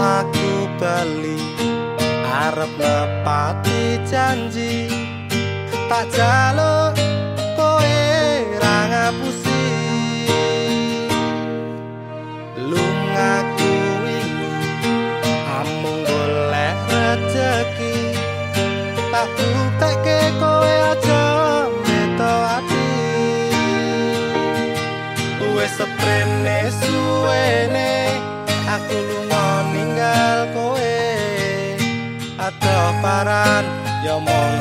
aku Bali arep nepati janji. tak jaluk kowe ra ngapusi. Lungaku wingi amung golek rejeki. Tak buktekke kowe aja meto ati. Wis seprene suwene aku lunga ninggal kowe. Ada paran yo mong